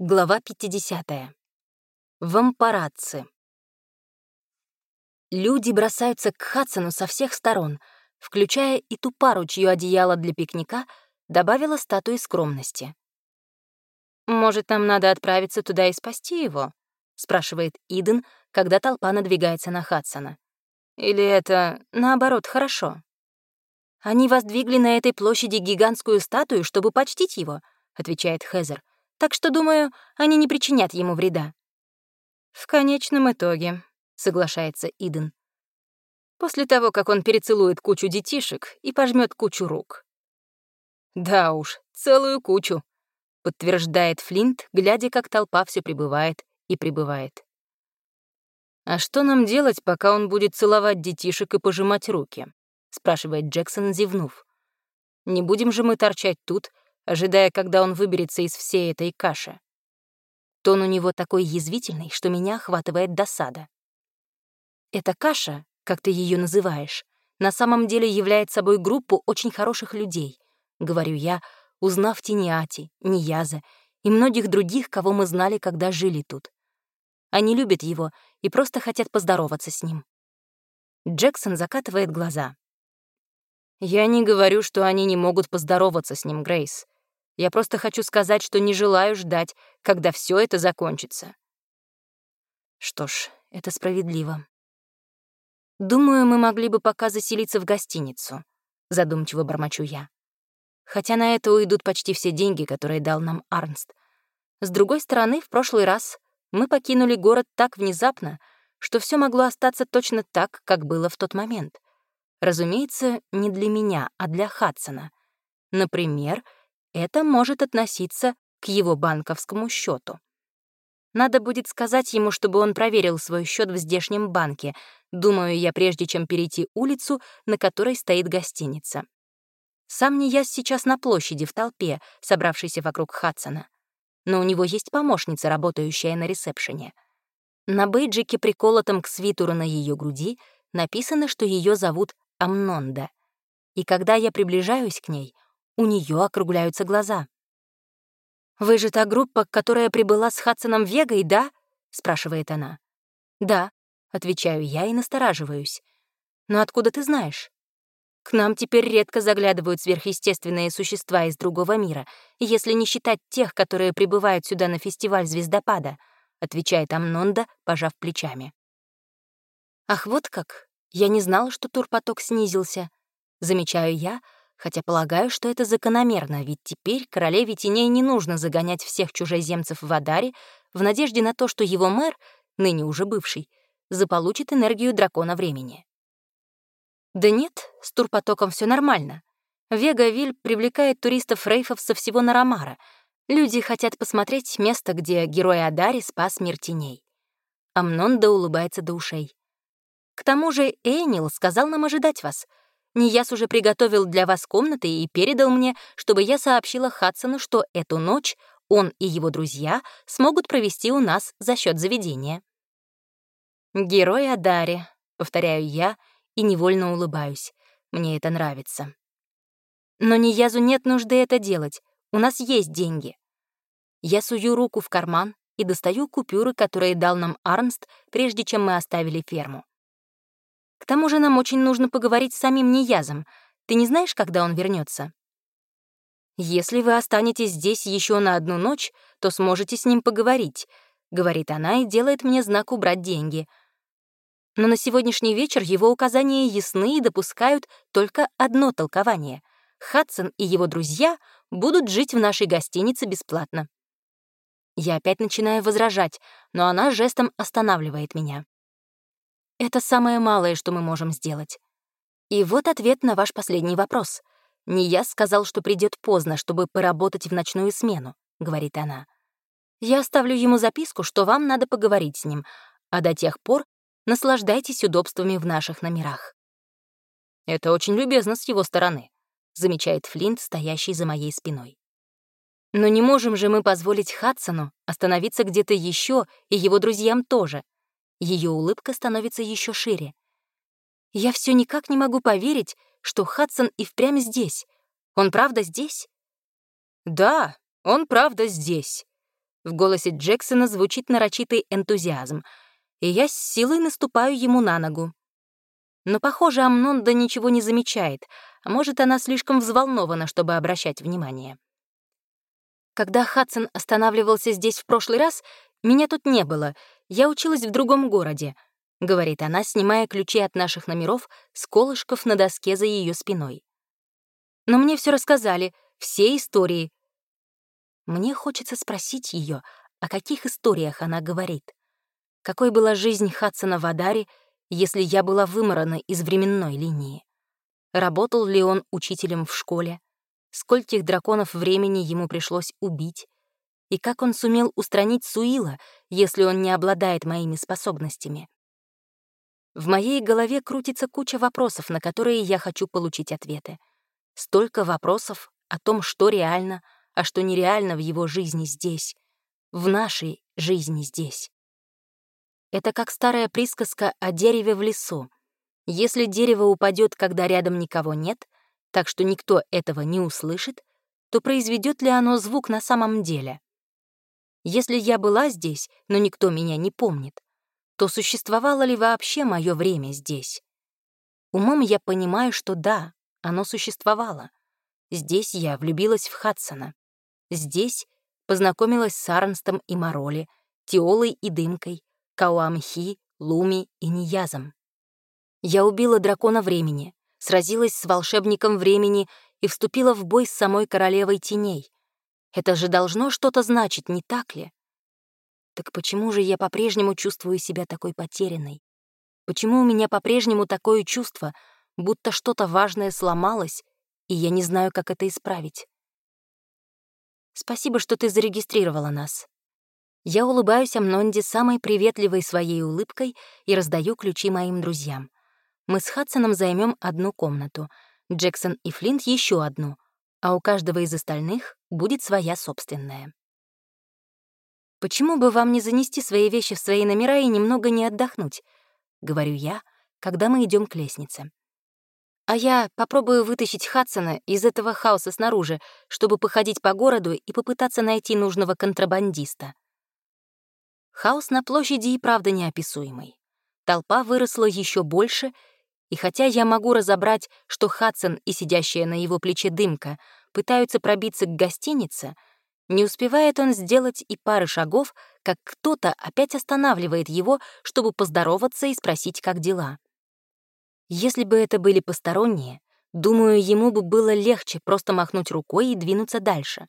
Глава 50. Вампарадцы. Люди бросаются к Хадсону со всех сторон, включая и ту пару, чье одеяло для пикника добавила статуи скромности. «Может, нам надо отправиться туда и спасти его?» — спрашивает Иден, когда толпа надвигается на Хадсона. «Или это, наоборот, хорошо?» «Они воздвигли на этой площади гигантскую статую, чтобы почтить его», — отвечает Хезер так что, думаю, они не причинят ему вреда. В конечном итоге, соглашается Иден. После того, как он перецелует кучу детишек и пожмет кучу рук. Да уж, целую кучу, подтверждает Флинт, глядя, как толпа все прибывает и прибывает. «А что нам делать, пока он будет целовать детишек и пожимать руки?» — спрашивает Джексон, зевнув. «Не будем же мы торчать тут, ожидая, когда он выберется из всей этой каши. Тон у него такой язвительный, что меня охватывает досада. Эта каша, как ты ее называешь, на самом деле является собой группу очень хороших людей, говорю я, узнав Тиниати, Нияза и многих других, кого мы знали, когда жили тут. Они любят его и просто хотят поздороваться с ним. Джексон закатывает глаза. «Я не говорю, что они не могут поздороваться с ним, Грейс. Я просто хочу сказать, что не желаю ждать, когда все это закончится. Что ж, это справедливо. Думаю, мы могли бы пока заселиться в гостиницу, задумчиво бормочу я. Хотя на это уйдут почти все деньги, которые дал нам Арнст. С другой стороны, в прошлый раз мы покинули город так внезапно, что все могло остаться точно так, как было в тот момент. Разумеется, не для меня, а для Хадсона. Например, это может относиться к его банковскому счету. Надо будет сказать ему, чтобы он проверил свой счет в здешнем банке, думаю я, прежде чем перейти улицу, на которой стоит гостиница. Сам не я сейчас на площади в толпе, собравшейся вокруг Хадсона. Но у него есть помощница, работающая на ресепшене. На бейджике, приколотом к свитеру на ее груди, написано, что ее зовут Амнонда. И когда я приближаюсь к ней — у нее округляются глаза. «Вы же та группа, которая прибыла с Хадсоном Вегой, да?» — спрашивает она. «Да», — отвечаю я и настораживаюсь. «Но откуда ты знаешь?» «К нам теперь редко заглядывают сверхъестественные существа из другого мира, если не считать тех, которые прибывают сюда на фестиваль звездопада», — отвечает Амнонда, пожав плечами. «Ах, вот как! Я не знала, что турпоток снизился», — замечаю я, — Хотя полагаю, что это закономерно, ведь теперь королеве теней не нужно загонять всех чужеземцев в Адаре в надежде на то, что его мэр, ныне уже бывший, заполучит энергию дракона времени. Да нет, с турпотоком все нормально. Вега-Виль привлекает туристов-рейфов со всего Нарамара. Люди хотят посмотреть место, где герой Адари спас мир теней. Амнонда улыбается до ушей. К тому же Эйнил сказал нам ожидать вас — Нияс уже приготовил для вас комнаты и передал мне, чтобы я сообщила Хадсону, что эту ночь он и его друзья смогут провести у нас за счет заведения. «Герой Адари», — повторяю я и невольно улыбаюсь. Мне это нравится. Но Ниязу нет нужды это делать. У нас есть деньги. Я сую руку в карман и достаю купюры, которые дал нам Арнст, прежде чем мы оставили ферму. К тому же нам очень нужно поговорить с самим Ниязом. Ты не знаешь, когда он вернется? «Если вы останетесь здесь еще на одну ночь, то сможете с ним поговорить», — говорит она и делает мне знак убрать деньги. Но на сегодняшний вечер его указания ясны и допускают только одно толкование. Хадсон и его друзья будут жить в нашей гостинице бесплатно. Я опять начинаю возражать, но она жестом останавливает меня. Это самое малое, что мы можем сделать. И вот ответ на ваш последний вопрос. Не я сказал, что придет поздно, чтобы поработать в ночную смену, говорит она. Я оставлю ему записку, что вам надо поговорить с ним, а до тех пор наслаждайтесь удобствами в наших номерах. Это очень любезно с его стороны, замечает Флинт, стоящий за моей спиной. Но не можем же мы позволить Хадсону остановиться где-то еще и его друзьям тоже, ее улыбка становится еще шире. Я все никак не могу поверить, что Хадсон и впрямь здесь. Он правда здесь? Да, он правда здесь. В голосе Джексона звучит нарочитый энтузиазм, и я с силой наступаю ему на ногу. Но, похоже, Амнонда ничего не замечает, а может, она слишком взволнована, чтобы обращать внимание. Когда Хадсон останавливался здесь в прошлый раз, меня тут не было, я училась в другом городе, — говорит она, снимая ключи от наших номеров с колышков на доске за ее спиной. Но мне все рассказали, все истории. Мне хочется спросить ее, о каких историях она говорит. Какой была жизнь Хадсона в Адаре если я была выморана из временной линии? Работал ли он учителем в школе? Скольких драконов времени ему пришлось убить? И как он сумел устранить Суила, если он не обладает моими способностями? В моей голове крутится куча вопросов, на которые я хочу получить ответы. Столько вопросов о том, что реально, а что нереально в его жизни здесь, в нашей жизни здесь. Это как старая присказка о дереве в лесу. Если дерево упадет, когда рядом никого нет, так что никто этого не услышит, то произведет ли оно звук на самом деле? Если я была здесь, но никто меня не помнит, то существовало ли вообще мое время здесь? Умом я понимаю, что да, оно существовало. Здесь я влюбилась в Хадсона. Здесь познакомилась с Арнстом и Мороли, Теолой и Дымкой, Кауамхи, Луми и Ниязом. Я убила дракона времени, сразилась с волшебником времени и вступила в бой с самой королевой теней. Это же должно что-то значить, не так ли? Так почему же я по-прежнему чувствую себя такой потерянной? Почему у меня по-прежнему такое чувство, будто что-то важное сломалось, и я не знаю, как это исправить? Спасибо, что ты зарегистрировала нас. Я улыбаюсь Амнонде самой приветливой своей улыбкой и раздаю ключи моим друзьям. Мы с Хадсоном займем одну комнату, Джексон и Флинт — еще одну, а у каждого из остальных будет своя собственная. «Почему бы вам не занести свои вещи в свои номера и немного не отдохнуть?» — говорю я, когда мы идем к лестнице. А я попробую вытащить Хадсона из этого хаоса снаружи, чтобы походить по городу и попытаться найти нужного контрабандиста. Хаос на площади и правда неописуемый. Толпа выросла еще больше, и хотя я могу разобрать, что Хадсон и сидящая на его плече дымка пытаются пробиться к гостинице, не успевает он сделать и пары шагов, как кто-то опять останавливает его, чтобы поздороваться и спросить, как дела. Если бы это были посторонние, думаю, ему бы было легче просто махнуть рукой и двинуться дальше.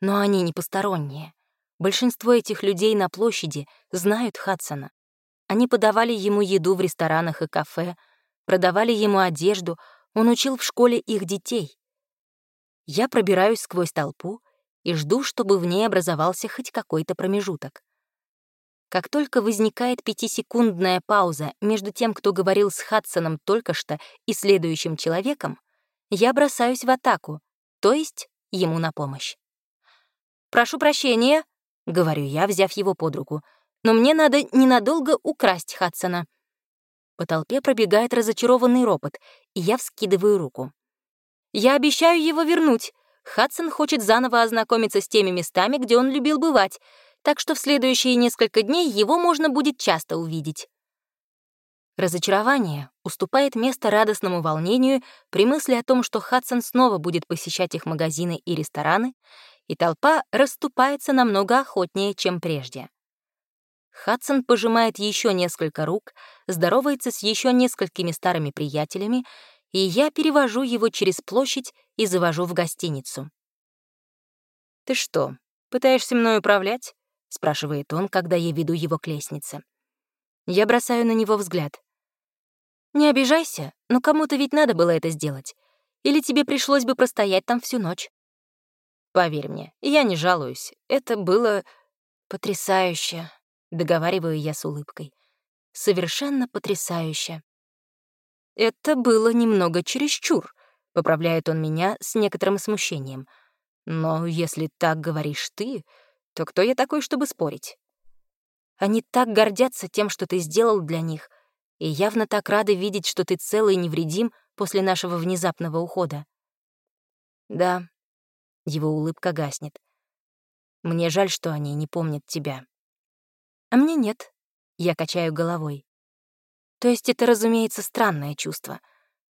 Но они не посторонние. Большинство этих людей на площади знают Хадсона. Они подавали ему еду в ресторанах и кафе, продавали ему одежду, он учил в школе их детей. Я пробираюсь сквозь толпу и жду, чтобы в ней образовался хоть какой-то промежуток. Как только возникает пятисекундная пауза между тем, кто говорил с Хадсоном только что, и следующим человеком, я бросаюсь в атаку, то есть ему на помощь. «Прошу прощения», — говорю я, взяв его под руку. «Но мне надо ненадолго украсть Хадсона». По толпе пробегает разочарованный ропот, и я вскидываю руку. «Я обещаю его вернуть. Хадсон хочет заново ознакомиться с теми местами, где он любил бывать, так что в следующие несколько дней его можно будет часто увидеть». Разочарование уступает место радостному волнению при мысли о том, что Хадсон снова будет посещать их магазины и рестораны, и толпа расступается намного охотнее, чем прежде. Хадсон пожимает еще несколько рук, здоровается с еще несколькими старыми приятелями, и я перевожу его через площадь и завожу в гостиницу. «Ты что, пытаешься мной управлять?» — спрашивает он, когда я веду его к лестнице. Я бросаю на него взгляд. «Не обижайся, но кому-то ведь надо было это сделать. Или тебе пришлось бы простоять там всю ночь?» Поверь мне, я не жалуюсь. Это было потрясающе, договариваю я с улыбкой. Совершенно потрясающе. Это было немного чересчур, поправляет он меня с некоторым смущением. Но если так говоришь ты, то кто я такой, чтобы спорить? Они так гордятся тем, что ты сделал для них, и явно так рады видеть, что ты целый и невредим после нашего внезапного ухода. Да, его улыбка гаснет. Мне жаль, что они не помнят тебя. А мне нет. Я качаю головой. То есть это, разумеется, странное чувство.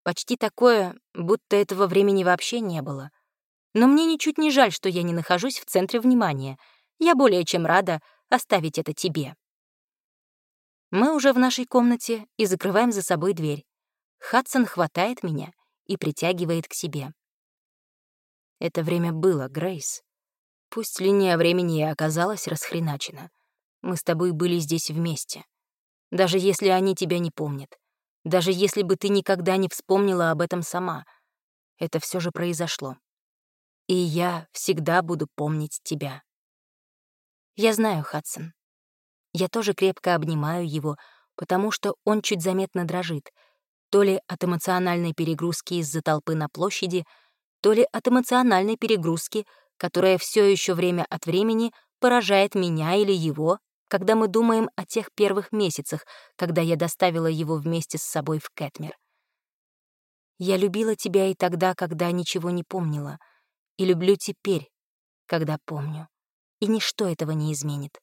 Почти такое, будто этого времени вообще не было. Но мне ничуть не жаль, что я не нахожусь в центре внимания. Я более чем рада оставить это тебе. Мы уже в нашей комнате и закрываем за собой дверь. Хадсон хватает меня и притягивает к себе. Это время было, Грейс. Пусть линия времени и оказалась расхреначена. Мы с тобой были здесь вместе. Даже если они тебя не помнят. Даже если бы ты никогда не вспомнила об этом сама. Это все же произошло. И я всегда буду помнить тебя. Я знаю, Хадсон. Я тоже крепко обнимаю его, потому что он чуть заметно дрожит, то ли от эмоциональной перегрузки из-за толпы на площади, то ли от эмоциональной перегрузки, которая все еще время от времени поражает меня или его, когда мы думаем о тех первых месяцах, когда я доставила его вместе с собой в Кэтмер. Я любила тебя и тогда, когда ничего не помнила, и люблю теперь, когда помню, и ничто этого не изменит.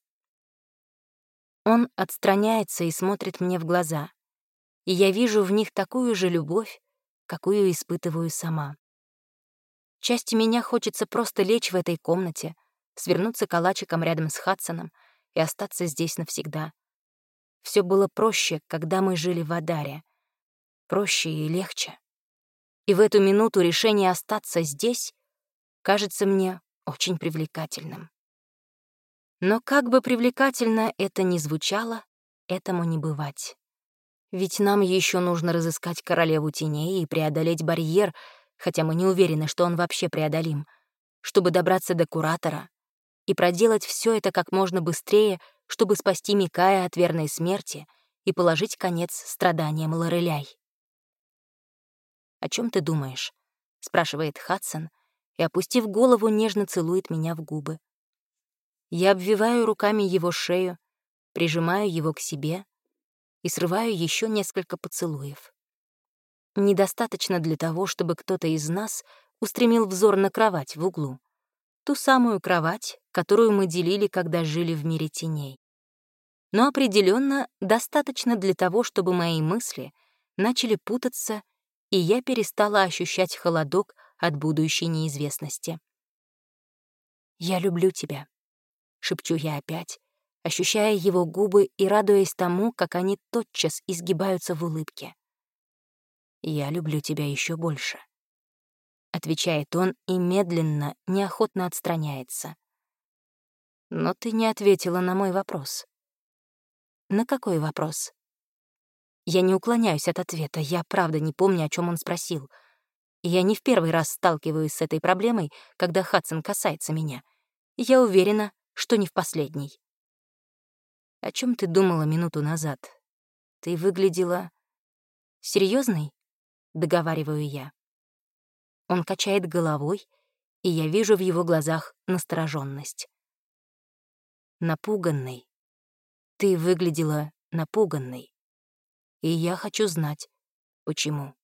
Он отстраняется и смотрит мне в глаза, и я вижу в них такую же любовь, какую испытываю сама. Части меня хочется просто лечь в этой комнате, свернуться калачиком рядом с Хадсоном и остаться здесь навсегда. Все было проще, когда мы жили в Адаре. Проще и легче. И в эту минуту решение остаться здесь кажется мне очень привлекательным. Но как бы привлекательно это ни звучало, этому не бывать. Ведь нам еще нужно разыскать королеву теней и преодолеть барьер, хотя мы не уверены, что он вообще преодолим, чтобы добраться до Куратора и проделать все это как можно быстрее, чтобы спасти Микая от верной смерти и положить конец страданиям Лореляй. «О чем ты думаешь?» — спрашивает Хадсон и, опустив голову, нежно целует меня в губы. Я обвиваю руками его шею, прижимаю его к себе и срываю еще несколько поцелуев недостаточно для того, чтобы кто-то из нас устремил взор на кровать в углу. Ту самую кровать, которую мы делили, когда жили в мире теней. Но определенно достаточно для того, чтобы мои мысли начали путаться, и я перестала ощущать холодок от будущей неизвестности. «Я люблю тебя», — шепчу я опять, ощущая его губы и радуясь тому, как они тотчас изгибаются в улыбке. «Я люблю тебя еще больше», — отвечает он и медленно, неохотно отстраняется. «Но ты не ответила на мой вопрос». «На какой вопрос?» Я не уклоняюсь от ответа, я правда не помню, о чем он спросил. я не в первый раз сталкиваюсь с этой проблемой, когда Хадсон касается меня. Я уверена, что не в последний. О чем ты думала минуту назад? Ты выглядела... серьезной? — договариваю я. Он качает головой, и я вижу в его глазах настороженность. Напуганный. Ты выглядела напуганной. И я хочу знать, почему.